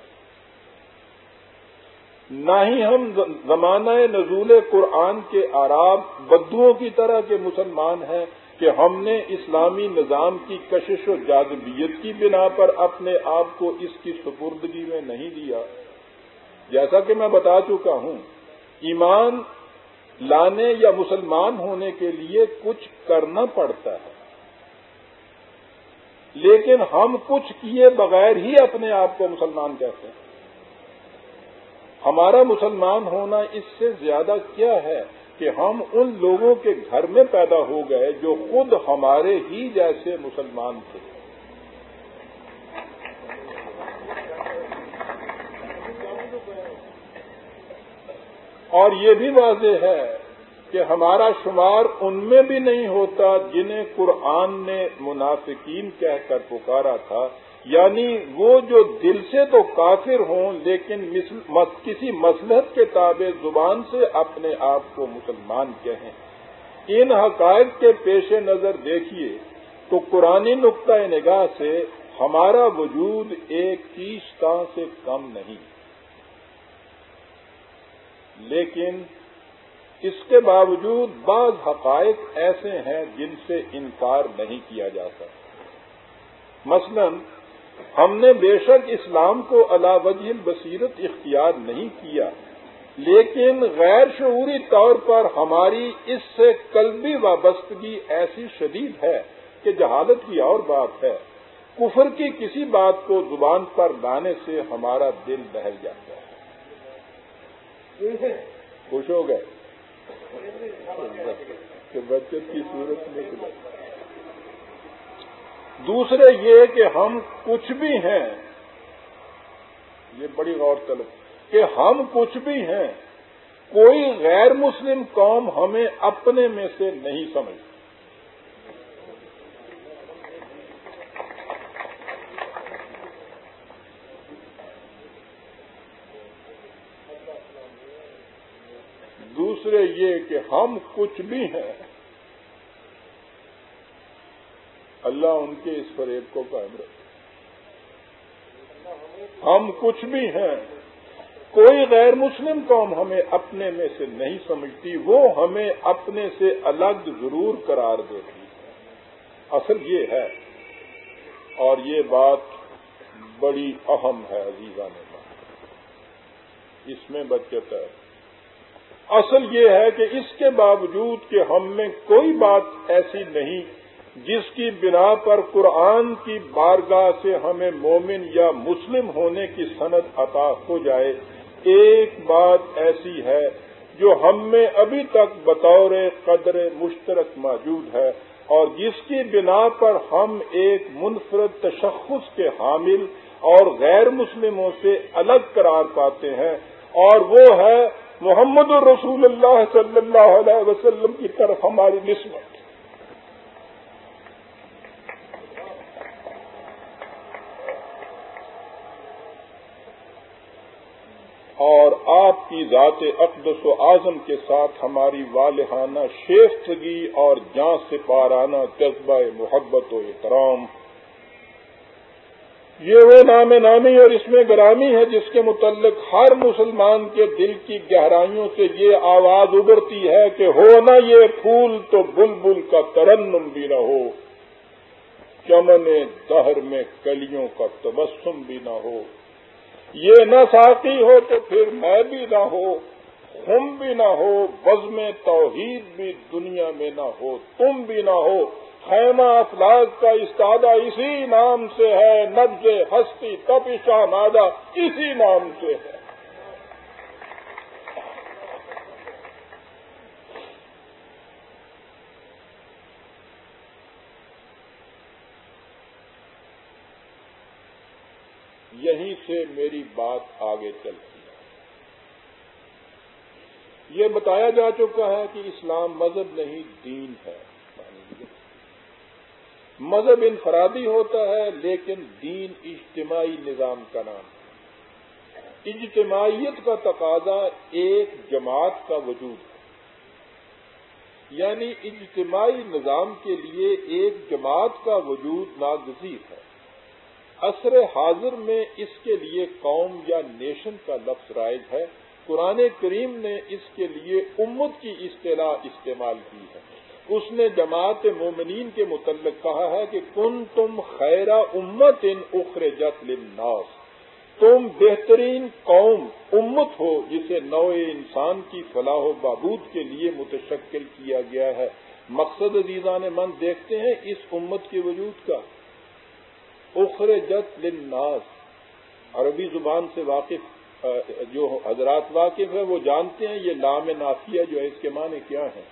نہ ہی ہم زمانہ نزول قرآن کے آراب بدوؤں کی طرح کے مسلمان ہیں کہ ہم نے اسلامی نظام کی کشش و جاذبیت کی بنا پر اپنے آپ کو اس کی سپردگی میں نہیں دیا۔ جیسا کہ میں بتا چکا ہوں، ایمان لانے یا مسلمان ہونے کے لیے کچھ کرنا پڑتا ہے۔ لیکن ہم کچھ کیے بغیر ہی اپنے آپ کو مسلمان کہتے ہیں۔ ہمارا مسلمان ہونا اس سے زیادہ کیا ہے؟ کہ ہم ان لوگوں کے گھر میں پیدا ہو گئے جو خود ہمارے ہی جیسے مسلمان تھے۔ اور یہ بھی واضح ہے کہ ہمارا شمار ان میں بھی نہیں ہوتا جنہیں قرآن نے منافقین کہہ کر پکارا تھا۔ یعنی وہ جو دل سے تو کافر ہوں، لیکن کسی مسلحت کے تابع زبان سے اپنے آپ کو مسلمان کہیں۔ ان حقائق کے پیش نظر دیکھیے تو قرآن نقطۂ نگاہ سے ہمارا وجود ایک تیس سے کم نہیں۔ لیکن اس کے باوجود بعض حقائق ایسے ہیں جن سے انکار نہیں کیا جاتا۔ مثلاً ہم نے بے شک اسلام کو وجہ بصیرت اختیار نہیں کیا، لیکن غیر شعوری طور پر ہماری اس سے قلبی وابستگی ایسی شدید ہے کہ جہالت کی اور بات ہے۔ کفر کی کسی بات کو زبان پر لانے سے ہمارا دل بہل جاتا ہے۔ خوش ہو گئے؟ کہ بچت کی صورت میں دوسرے یہ کہ ہم کچھ بھی ہیں، یہ بڑی غور طلب کہ ہم کچھ بھی ہیں، کوئی غیر مسلم قوم ہمیں اپنے میں سے نہیں سمجھ دوسرے یہ کہ ہم کچھ بھی ہیں۔ اللہ ان کے اس فریب کو قائم رکھے ہم کچھ بھی ہیں، کوئی غیر مسلم قوم ہمیں اپنے میں سے نہیں سمجھتی، وہ ہمیں اپنے سے الگ ضرور قرار دیتی اصل یہ ہے، اور یہ بات بڑی اہم ہے عزیزہ نے اس میں بچت ہے۔ اصل یہ ہے کہ اس کے باوجود کہ ہم میں کوئی بات ایسی نہیں جس کی بنا پر قرآن کی بارگاہ سے ہمیں مومن یا مسلم ہونے کی صنعت عطا ہو جائے، ایک بات ایسی ہے جو ہم میں ابھی تک بطور قدر مشترک موجود ہے اور جس کی بنا پر ہم ایک منفرد تشخص کے حامل اور غیر مسلموں سے الگ قرار پاتے ہیں اور وہ ہے محمد الرسول اللہ صلی اللہ علیہ وسلم کی طرف ہماری نسبت۔ اور آپ کی ذات اقدس و اعظم کے ساتھ ہماری والہانہ شیفتگی اور جان سے پارانہ جذبہ محبت و احترام۔ یہ وہ نام نامی اور اس میں گرامی ہے جس کے متعلق ہر مسلمان کے دل کی گہرائیوں سے یہ آواز ابھرتی ہے کہ ہونا یہ پھول تو بلبل کا ترنم بھی نہ ہو۔ چمن دہر میں کلیوں کا تبسم بھی نہ ہو۔ یہ نہ ساقی ہو تو پھر میں بھی نہ ہو ہم بھی نہ ہو، بزم توحید بھی دنیا میں نہ ہو، تم بھی نہ ہو۔ خیمہ افلاق کا استادہ اسی نام سے ہے نبز ہستی تپشا نادا اسی نام سے ہے یہیں سے میری بات آگے چلتی ہے یہ بتایا جا چکا ہے کہ اسلام مذہب نہیں، دین ہے۔ مذہب انفرادی ہوتا ہے، لیکن دین اجتماعی نظام کا نام ہے۔ اجتماعیت کا تقاضا ایک جماعت کا وجود ہے۔ یعنی اجتماعی نظام کے لیے ایک جماعت کا وجود ناگزیر ہے۔ عصر حاضر میں اس کے لیے قوم یا نیشن کا لفظ رائج ہے۔ قرآن کریم نے اس کے لیے امت کی اصطلاح استعمال کی ہے۔ اس نے جماعت مومنین کے متعلق کہا ہے کہ کن تم خیرہ امت ان اخر جت تم بہترین قوم، امت ہو جسے نو انسان کی فلاح و بابود کے لیے متشکل کیا گیا ہے۔ مقصد عزیزان من، دیکھتے ہیں اس امت کے وجود کا۔ اخرجت للناس۔ عربی زبان سے واقف جو حضرات واقف ہے وہ جانتے ہیں یہ لام نافیہ جو ہے، اس کے معنی کیا ہے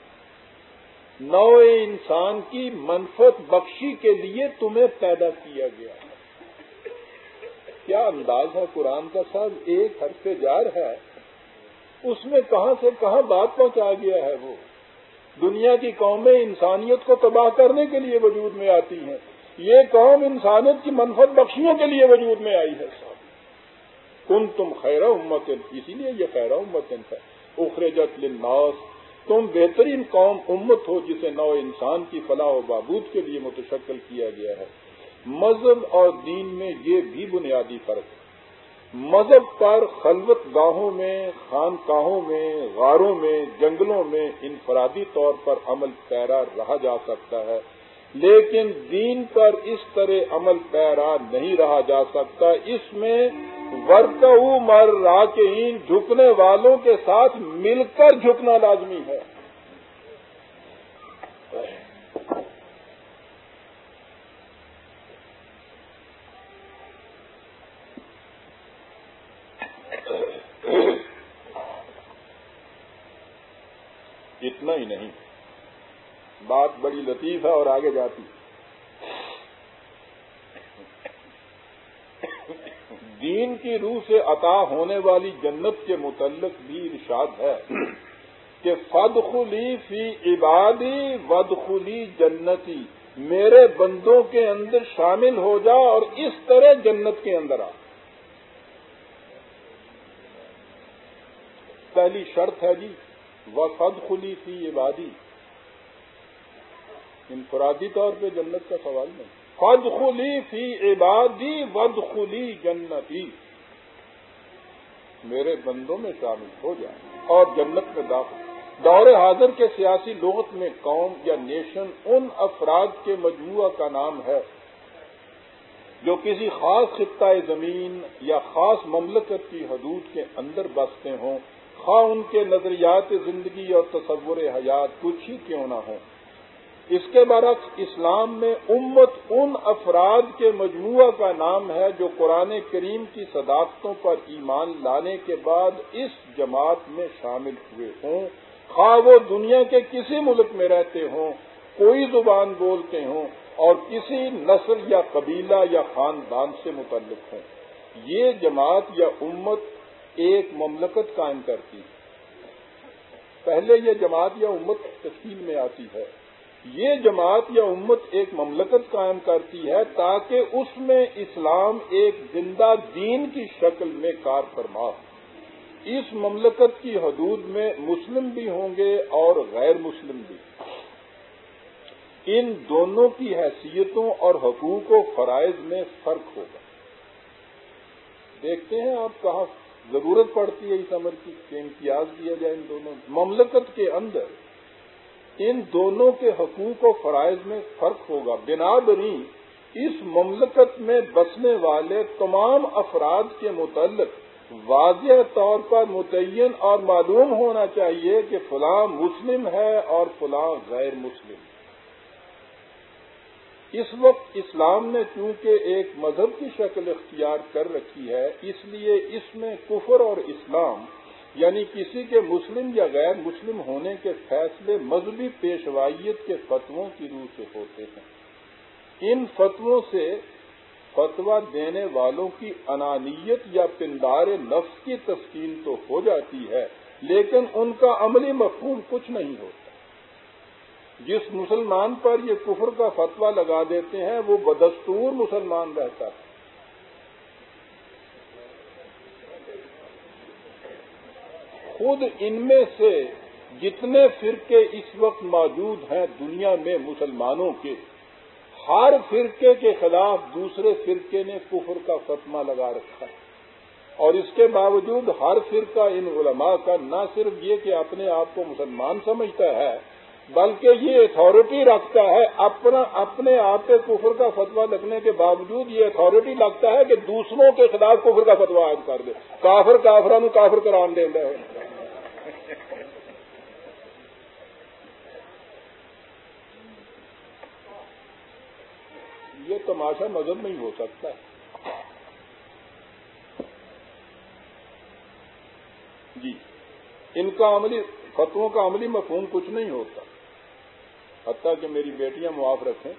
نو انسان کی منفت بخشی کے لیے تمہیں پیدا کیا گیا۔ ہے کیا انداز ہے قرآن کا سب ایک حرف جار ہے۔ اس میں کہاں سے کہاں بات پہنچا گیا ہے وہ۔ دنیا کی قومیں انسانیت کو تباہ کرنے کے لیے وجود میں آتی ہیں۔ یہ قوم انسانیت کی منفت بخشیوں کے لیے وجود میں آئی ہے۔ کن تم خیر امت اسی لیے یہ خیر امت ہے۔ اخرجت للناس، تم بہترین قوم امت ہو جسے نو انسان کی فلاح و بابود کے لیے متشکل کیا گیا ہے۔ مذہب اور دین میں یہ بھی بنیادی فرق ہے۔ مذہب پر خلوت گاہوں میں، خانقاہوں میں، غاروں میں، جنگلوں میں انفرادی طور پر عمل پیرا رہا جا سکتا ہے۔ لیکن دین پر اس طرح عمل پیرا نہیں رہا جا سکتا۔ اس میں ورک مر راکین جھکنے والوں کے ساتھ مل کر جھکنا لازمی ہے۔ اتنا ہی نہیں۔ بات بڑی لطیف ہے اور آگے جاتی دین کی روح سے عطا ہونے والی جنت کے متعلق بھی ارشاد ہے کہ فد خلی فی عبادی ودخلی جنتی، میرے بندوں کے اندر شامل ہو جا اور اس طرح جنت کے اندر آ۔ پہلی شرط ہے جی وہ فد خلی فی عبادی۔ انفرادی طور پہ جنت کا سوال نہیں۔ فد خلی فی عبادی ود خلی جنتی میرے بندوں میں شامل ہو جائے اور جنت میں داخل۔ دور حاضر کے سیاسی لغت میں قوم یا نیشن ان افراد کے مجموعہ کا نام ہے جو کسی خاص خطۂ زمین یا خاص مملکت کی حدود کے اندر بستے ہوں، خواہ ان کے نظریات زندگی اور تصور حیات کچھ ہی کیوں نہ ہوں۔ اس کے برعکس اسلام میں امت ان افراد کے مجموعہ کا نام ہے جو قرآن کریم کی صداقتوں پر ایمان لانے کے بعد اس جماعت میں شامل ہوئے ہوں۔ خواہ وہ دنیا کے کسی ملک میں رہتے ہوں، کوئی زبان بولتے ہوں اور کسی نسل یا قبیلہ یا خاندان سے متعلق ہوں۔ یہ جماعت یا امت ایک مملکت قائم کرتی۔ ہے پہلے یہ جماعت یا امت تشکیل میں آتی ہے۔ یہ جماعت یا امت ایک مملکت قائم کرتی ہے تاکہ اس میں اسلام ایک زندہ دین کی شکل میں کار فرما۔ ہو اس مملکت کی حدود میں مسلم بھی ہوں گے اور غیر مسلم بھی۔ ان دونوں کی حیثیتوں اور حقوق و فرائض میں فرق ہوگا۔ دیکھتے ہیں آپ کہاں ضرورت پڑتی ہے اس عمر کی، کہ امتیاز دیا جائے ان دونوں۔ مملکت کے اندر ان دونوں کے حقوق و فرائض میں فرق ہوگا۔ بنا بنی اس مملکت میں بسنے والے تمام افراد کے متعلق واضح طور پر متعین اور معلوم ہونا چاہیے کہ فلاں مسلم ہے اور فلاں غیر مسلم۔ اس وقت اسلام نے چونکہ ایک مذہب کی شکل اختیار کر رکھی ہے، اس لیے اس میں کفر اور اسلام یعنی کسی کے مسلم یا غیر مسلم ہونے کے فیصلے مذہبی پیشوائیت کے فتووں کی روح سے ہوتے ہیں۔ ان فتووں سے فتوا دینے والوں کی انانیت یا پندار نفس کی تسکین تو ہو جاتی ہے، لیکن ان کا عملی مفہوم کچھ نہیں ہوتا۔ جس مسلمان پر یہ کفر کا فتوا لگا دیتے ہیں، وہ بدستور مسلمان رہتا ہے۔ خود ان میں سے جتنے فرقے اس وقت موجود ہیں دنیا میں مسلمانوں کے، ہر فرقے کے خلاف دوسرے فرقے نے کفر کا فتمہ لگا رکھا ہے۔ اور اس کے باوجود ہر فرقہ ان علماء کا نہ صرف یہ کہ اپنے آپ کو مسلمان سمجھتا ہے بلکہ یہ اتھارٹی رکھتا ہے اپنا اپنے آپ کے کفر کا فتویٰ لگنے کے باوجود یہ اتھارٹی لگتا ہے کہ دوسروں کے خلاف کفر کا فتویٰ عائد کر دے۔ کافر کافران کافر کران دے رہے یہ تماشا مذہب نہیں ہو سکتا جی۔ ان کا عملی فتووں کا عملی مفہوم کچھ نہیں ہوتا۔ حتیٰ کہ میری بیٹیاں معاف رکھیں۔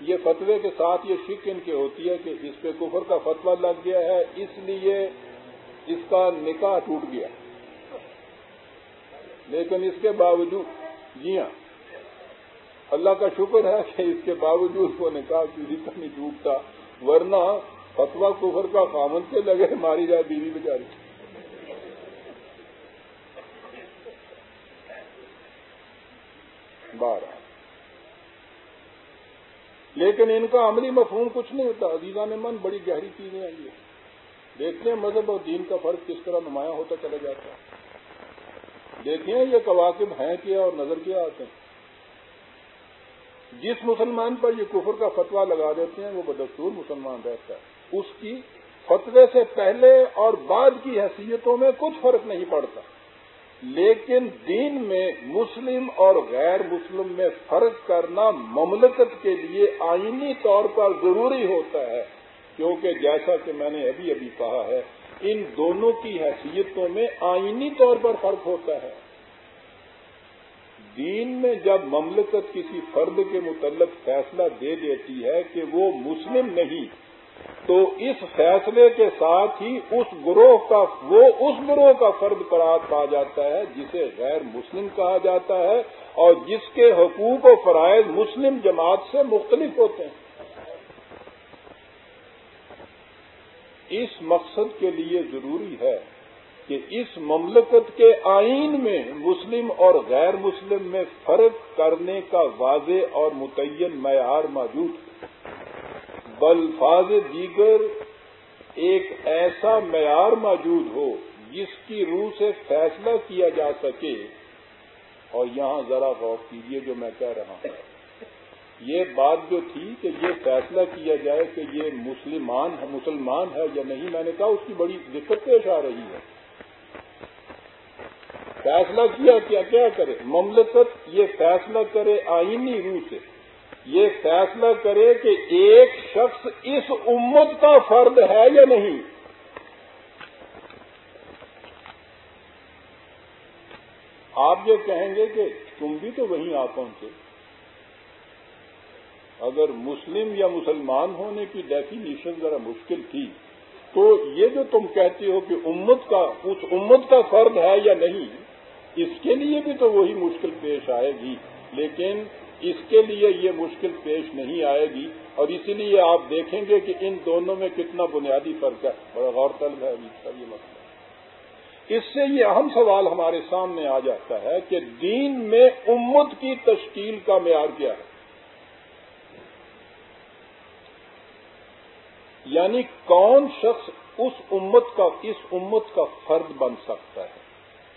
یہ فتوے کے ساتھ یہ شک ان کی ہوتی ہے کہ اس پہ کفر کا فتوا لگ گیا ہے، اس لیے اس کا نکاح ٹوٹ گیا۔ لیکن اس کے باوجود جی ہاں اللہ کا شکر ہے کہ اس کے باوجود وہ نکاح کسی کا نہیں ٹوٹتا، ورنہ فتوا کفر کا خامن سے لگے ماری جائے بیوی بیچاری۔ بارہ۔ لیکن ان کا عملی مفہوم کچھ نہیں ہوتا۔ عزیزہ نے من بڑی گہری چیزیں ہیں یہ۔ دیکھتے ہیں مذہب اور دین کا فرق کس طرح نمایاں ہوتا چلا جاتا ہے۔ دیکھیں یہ کواقب ہیں کیا اور نظر کیا آتے ہیں۔ جس مسلمان پر یہ کفر کا فتوا لگا دیتے ہیں، وہ بدستور مسلمان رہتا ہے۔ اس کی فتوے سے پہلے اور بعد کی حیثیتوں میں کچھ فرق نہیں پڑتا۔ لیکن دین میں مسلم اور غیر مسلم میں فرق کرنا مملکت کے لیے آئینی طور پر ضروری ہوتا ہے، کیونکہ جیسا کہ میں نے ابھی ابھی کہا ہے، ان دونوں کی حیثیتوں میں آئینی طور پر فرق ہوتا ہے۔ دین میں جب مملکت کسی فرد کے متعلق فیصلہ دے دیتی ہے کہ وہ مسلم نہیں تو اس فیصلے کے ساتھ ہی اس گروہ کا، وہ اس گروہ کا فرد قرار پا جاتا ہے، جسے غیر مسلم کہا جاتا ہے، اور جس کے حقوق و فرائض مسلم جماعت سے مختلف ہوتے ہیں۔ اس مقصد کے لیے ضروری ہے کہ اس مملکت کے آئین میں مسلم اور غیر مسلم میں فرق کرنے کا واضح اور متعین معیار موجود ہے بلفاظ دیگر ایک ایسا معیار موجود ہو جس کی روح سے فیصلہ کیا جا سکے۔ اور یہاں ذرا غور کیجیے جو میں کہہ رہا ہوں۔ یہ بات جو تھی کہ یہ فیصلہ کیا جائے کہ یہ مسلمان ہے مسلمان ہے یا نہیں، میں نے کہا اس کی بڑی دقت پیش آ رہی ہے۔ فیصلہ کیا کیا کیا کرے؟ مملکت یہ فیصلہ کرے آئینی روح سے۔ یہ فیصلہ کرے کہ ایک شخص اس امت کا فرد ہے یا نہیں۔ آپ یہ کہیں گے کہ تم بھی تو وہیں آ پہنچے۔ اگر مسلم یا مسلمان ہونے کی ڈیفینیشن ذرا مشکل تھی، تو یہ جو تم کہتے ہو کہ امت کا، اس امت کا فرد ہے یا نہیں، اس کے لیے بھی تو وہی مشکل پیش آئے گی۔ لیکن اس کے لیے یہ مشکل پیش نہیں آئے گی اور اسی لیے آپ دیکھیں گے کہ ان دونوں میں کتنا بنیادی فرق ہے۔ بڑا غور طلب ہے ابھی کا یہ مسئلہ۔ اس سے یہ اہم سوال ہمارے سامنے آ جاتا ہے کہ دین میں امت کی تشکیل کا معیار کیا ہے۔ یعنی کون شخص اس امت کا، اس امت کا فرد بن سکتا ہے؟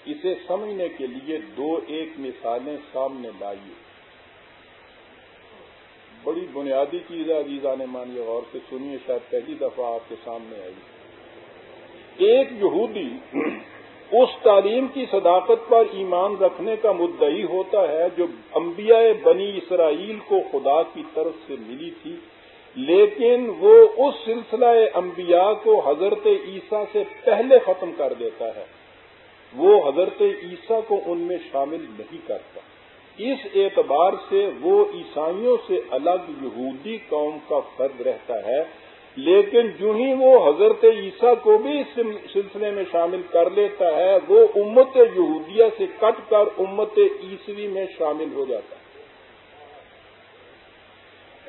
اسے سمجھنے کے لیے دو ایک مثالیں سامنے لائیے۔ بڑی بنیادی چیز ہے عزیزہ نے مانی غور سے سنیے شاید پہلی دفعہ آپ کے سامنے آئی۔ ایک یہودی اس تعلیم کی صداقت پر ایمان رکھنے کا مدعی ہوتا ہے جو انبیاء بنی اسرائیل کو خدا کی طرف سے ملی تھی، لیکن وہ اس سلسلہ انبیاء کو حضرت عیسیٰ سے پہلے ختم کر دیتا ہے۔ وہ حضرت عیسیٰ کو ان میں شامل نہیں کرتا۔ اس اعتبار سے وہ عیسائیوں سے الگ یہودی قوم کا فرد رہتا ہے، لیکن جو ہی وہ حضرت عیسیٰ کو بھی اس سلسلے میں شامل کر لیتا ہے، وہ امت یہودیہ سے کٹ کر امت عیسوی میں شامل ہو جاتا ہے۔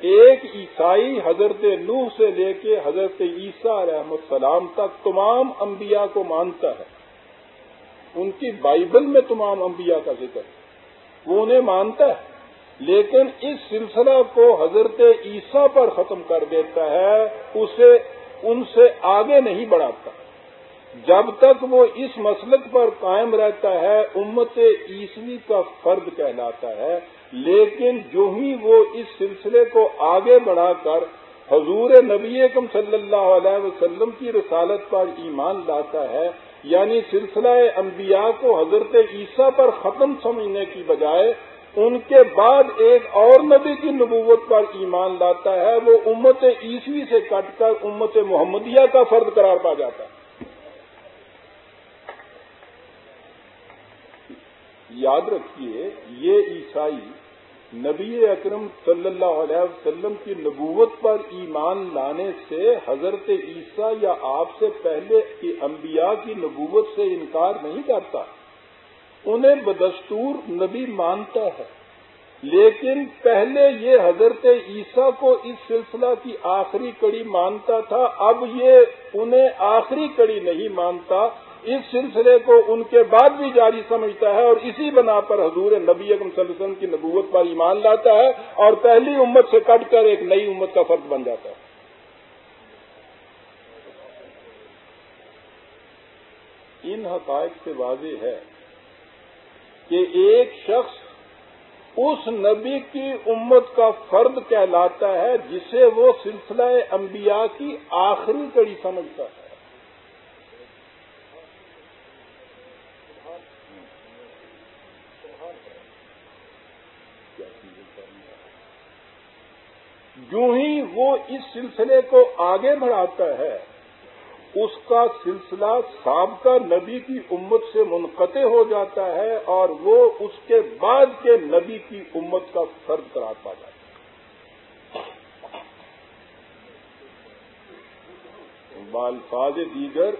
ایک عیسائی حضرت نوح سے لے کے حضرت عیسیٰ علیہ السلام تک تمام انبیاء کو مانتا ہے۔ ان کی بائبل میں تمام انبیاء کا ذکر۔ ہے وہ انہیں مانتا ہے۔ لیکن اس سلسلہ کو حضرت عیسیٰ پر ختم کر دیتا ہے، اسے ان سے آگے نہیں بڑھاتا۔ جب تک وہ اس مسلک پر قائم رہتا ہے، امت عیسوی کا فرد کہلاتا ہے۔ لیکن جو ہی وہ اس سلسلے کو آگے بڑھا کر حضور نبی اکم صلی اللہ علیہ وسلم کی رسالت پر ایمان لاتا ہے یعنی سلسلہ انبیاء کو حضرت عیسیٰ پر ختم سمجھنے کی بجائے ان کے بعد ایک اور نبی کی نبوت پر ایمان لاتا ہے، وہ امت عیسوی سے کٹ کر امت محمدیہ کا فرد قرار پا جاتا ہے۔ یاد رکھیے، یہ عیسائی نبی اکرم صلی اللہ علیہ وسلم کی نبوت پر ایمان لانے سے حضرت عیسیٰ یا آپ سے پہلے کی انبیاء کی نبوت سے انکار نہیں کرتا۔ انہیں بدستور نبی مانتا ہے۔ لیکن پہلے یہ حضرت عیسیٰ کو اس سلسلہ کی آخری کڑی مانتا تھا، اب یہ انہیں آخری کڑی نہیں مانتا۔ اس سلسلے کو ان کے بعد بھی جاری سمجھتا ہے اور اسی بنا پر حضور نبی اکم صلی اللہ علیہ وسلم کی نبوت پر ایمان لاتا ہے اور پہلی امت سے کٹ کر ایک نئی امت کا فرق بن جاتا ہے۔ ان حقائق سے واضح ہے کہ ایک شخص اس نبی کی امت کا فرد کہلاتا ہے جسے وہ سلسلہ انبیاء کی آخری کڑی سمجھتا ہے۔ جو ہی وہ اس سلسلے کو آگے بڑھاتا ہے، اس کا سلسلہ سابقہ نبی کی امت سے منقطع ہو جاتا ہے اور وہ اس کے بعد کے نبی کی امت کا فرد قرار پا جاتا ہے بالفاظ دیگر